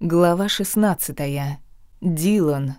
Глава 16. Дилан.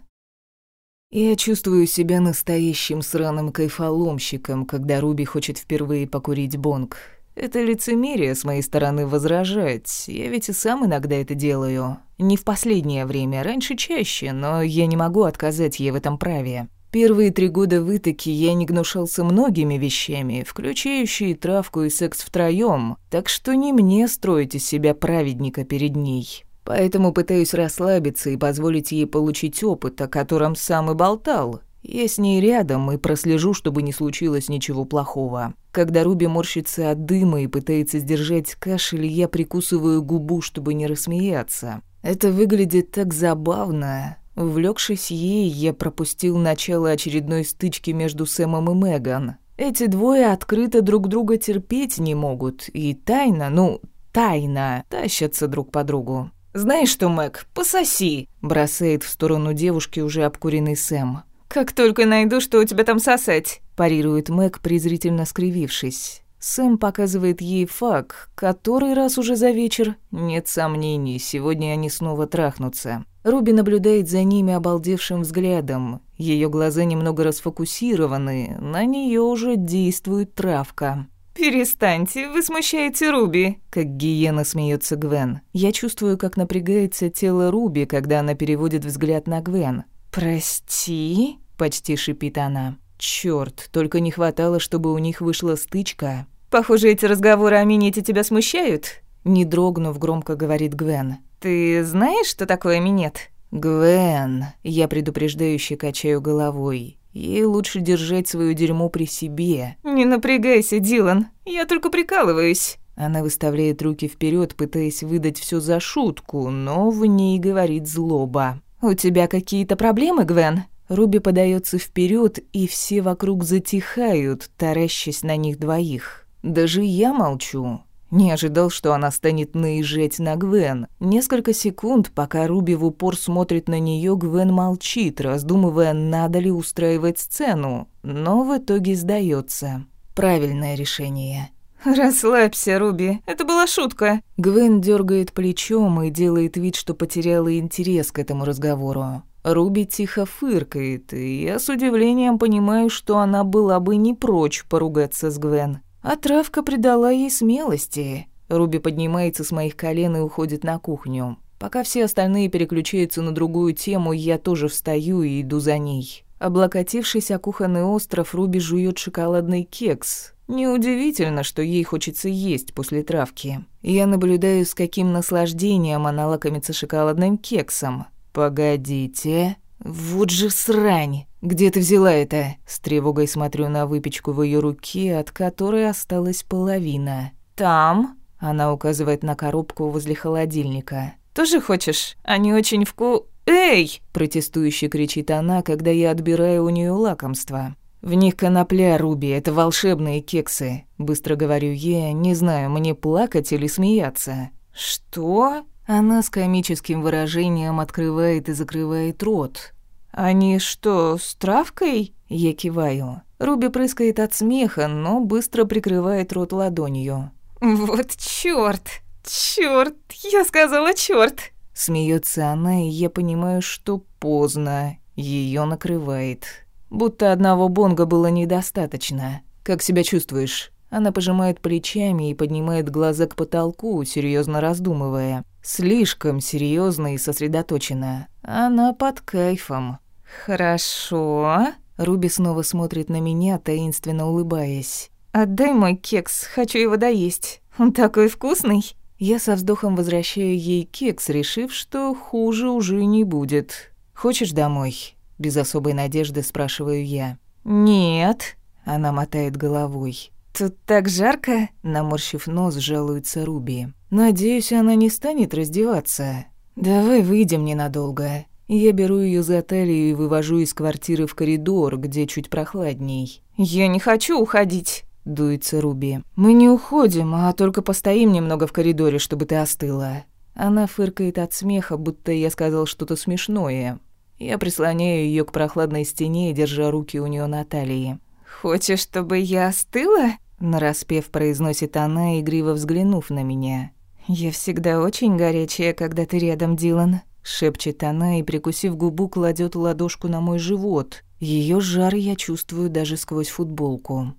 Я чувствую себя настоящим сраным кайфоломщиком, когда Руби хочет впервые покурить бонг. Это лицемерие с моей стороны возражать. Я ведь и сам иногда это делаю. Не в последнее время, раньше чаще, но я не могу отказать ей в этом праве. Первые три года вытоки я не гнушался многими вещами, включающие травку и секс втроём, так что не мне строить из себя праведника перед ней. Поэтому пытаюсь расслабиться и позволить ей получить опыт, о котором сам и болтал. Я с ней рядом и прослежу, чтобы не случилось ничего плохого. Когда Руби морщится от дыма и пытается сдержать кашель, я прикусываю губу, чтобы не рассмеяться. Это выглядит так забавно. Увлекшись ей, я пропустил начало очередной стычки между Сэмом и Меган. Эти двое открыто друг друга терпеть не могут, и тайно, ну, тайно, тащатся друг по другу. «Знаешь что, Мэг, пососи!» – бросает в сторону девушки уже обкуренный Сэм. «Как только найду, что у тебя там сосать!» – парирует Мэг, презрительно скривившись. Сэм показывает ей факт, который раз уже за вечер. Нет сомнений, сегодня они снова трахнутся. Руби наблюдает за ними обалдевшим взглядом. Ее глаза немного расфокусированы, на нее уже действует травка. «Перестаньте, вы смущаете Руби», — как гиена смеется Гвен. Я чувствую, как напрягается тело Руби, когда она переводит взгляд на Гвен. «Прости?» — почти шипит она. Чёрт, только не хватало, чтобы у них вышла стычка. «Похоже, эти разговоры о минете тебя смущают?» Не дрогнув, громко говорит Гвен. «Ты знаешь, что такое минет?» «Гвен», я предупреждающе качаю головой. Ей лучше держать свое дерьмо при себе. «Не напрягайся, Дилан, я только прикалываюсь». Она выставляет руки вперед, пытаясь выдать все за шутку, но в ней говорит злоба. «У тебя какие-то проблемы, Гвен?» Руби подается вперед, и все вокруг затихают, таращась на них двоих. Даже я молчу. Не ожидал, что она станет наезжать на Гвен. Несколько секунд, пока Руби в упор смотрит на нее, Гвен молчит, раздумывая, надо ли устраивать сцену, но в итоге сдается. Правильное решение. «Расслабься, Руби, это была шутка». Гвен дергает плечом и делает вид, что потеряла интерес к этому разговору. Руби тихо фыркает, и я с удивлением понимаю, что она была бы не прочь поругаться с Гвен. А травка придала ей смелости. Руби поднимается с моих колен и уходит на кухню. Пока все остальные переключаются на другую тему, я тоже встаю и иду за ней. Облокотившись о кухонный остров, Руби жует шоколадный кекс. Неудивительно, что ей хочется есть после травки. Я наблюдаю, с каким наслаждением она лакомится шоколадным кексом. «Погодите», «Вот же срань! Где ты взяла это?» С тревогой смотрю на выпечку в ее руке, от которой осталась половина. «Там?» Она указывает на коробку возле холодильника. «Тоже хочешь? Они очень вку...» «Эй!» – протестующе кричит она, когда я отбираю у нее лакомство. «В них конопля, Руби, это волшебные кексы», – быстро говорю я, не знаю, мне плакать или смеяться. «Что?» Она с комическим выражением открывает и закрывает рот. «Они что, с травкой?» Я киваю. Руби прыскает от смеха, но быстро прикрывает рот ладонью. «Вот чёрт! Чёрт! Я сказала чёрт!» Смеется она, и я понимаю, что поздно. Ее накрывает. Будто одного бонга было недостаточно. «Как себя чувствуешь?» Она пожимает плечами и поднимает глаза к потолку, серьезно раздумывая. Слишком серьезно и сосредоточена. Она под кайфом. «Хорошо». Руби снова смотрит на меня, таинственно улыбаясь. «Отдай мой кекс, хочу его доесть. Он такой вкусный». Я со вздохом возвращаю ей кекс, решив, что хуже уже не будет. «Хочешь домой?» Без особой надежды спрашиваю я. «Нет», — она мотает головой. «Тут так жарко!» — наморщив нос, жалуется Руби. «Надеюсь, она не станет раздеваться. Давай выйдем ненадолго». Я беру ее за талию и вывожу из квартиры в коридор, где чуть прохладней. «Я не хочу уходить!» — дуется Руби. «Мы не уходим, а только постоим немного в коридоре, чтобы ты остыла». Она фыркает от смеха, будто я сказал что-то смешное. Я прислоняю ее к прохладной стене, держа руки у нее на талии. «Хочешь, чтобы я остыла?» Нараспев произносит она, игриво взглянув на меня. «Я всегда очень горячая, когда ты рядом, Дилан», — шепчет она и, прикусив губу, кладет ладошку на мой живот. Ее жар я чувствую даже сквозь футболку.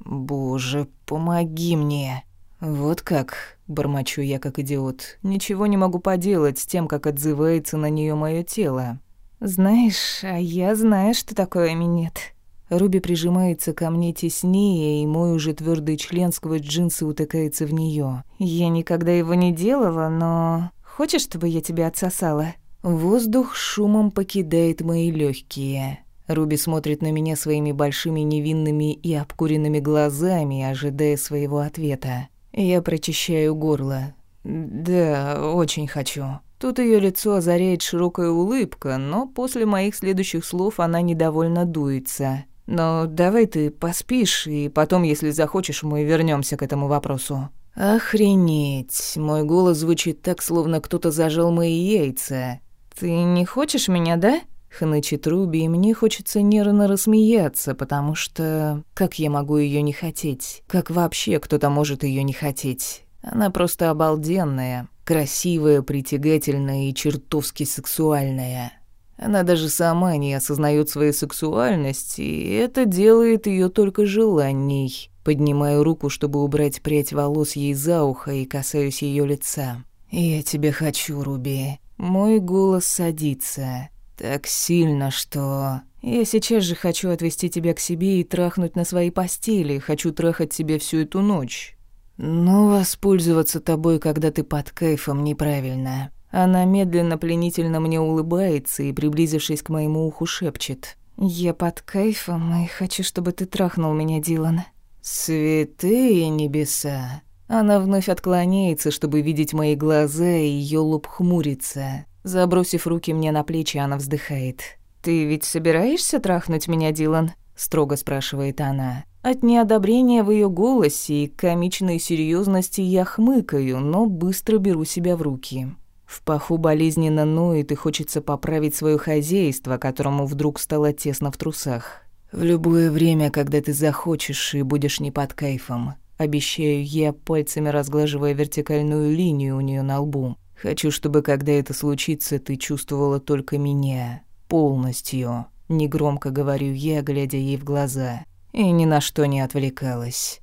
«Боже, помоги мне!» «Вот как», — бормочу я как идиот. «Ничего не могу поделать с тем, как отзывается на нее мое тело». «Знаешь, а я знаю, что такое минет». Руби прижимается ко мне теснее, и мой уже твердый член сквозь джинсы утыкается в нее. Я никогда его не делала, но... Хочешь, чтобы я тебя отсосала? Воздух шумом покидает мои легкие. Руби смотрит на меня своими большими невинными и обкуренными глазами, ожидая своего ответа. Я прочищаю горло. «Да, очень хочу». Тут ее лицо озаряет широкая улыбка, но после моих следующих слов она недовольно дуется. Но давай ты поспишь, и потом, если захочешь, мы вернемся к этому вопросу». «Охренеть!» Мой голос звучит так, словно кто-то зажал мои яйца. «Ты не хочешь меня, да?» Хнычет Руби, и мне хочется нервно рассмеяться, потому что... Как я могу ее не хотеть? Как вообще кто-то может ее не хотеть? Она просто обалденная, красивая, притягательная и чертовски сексуальная. Она даже сама не осознает своей сексуальности, и это делает ее только желанней. Поднимаю руку, чтобы убрать прядь волос ей за ухо и касаюсь ее лица. «Я тебя хочу, Руби». Мой голос садится. Так сильно, что... Я сейчас же хочу отвезти тебя к себе и трахнуть на своей постели. Хочу трахать тебя всю эту ночь. Но воспользоваться тобой, когда ты под кайфом, неправильно. Она медленно, пленительно мне улыбается и, приблизившись к моему уху, шепчет. «Я под кайфом и хочу, чтобы ты трахнул меня, Дилан». «Святые небеса!» Она вновь отклоняется, чтобы видеть мои глаза, и её лоб хмурится. Забросив руки мне на плечи, она вздыхает. «Ты ведь собираешься трахнуть меня, Дилан?» — строго спрашивает она. От неодобрения в её голосе и комичной серьёзности я хмыкаю, но быстро беру себя в руки. В паху болезненно ноет и хочется поправить свое хозяйство, которому вдруг стало тесно в трусах. В любое время, когда ты захочешь и будешь не под кайфом, обещаю я, пальцами разглаживая вертикальную линию у нее на лбу. Хочу, чтобы, когда это случится, ты чувствовала только меня. Полностью. Негромко говорю я, глядя ей в глаза. И ни на что не отвлекалась.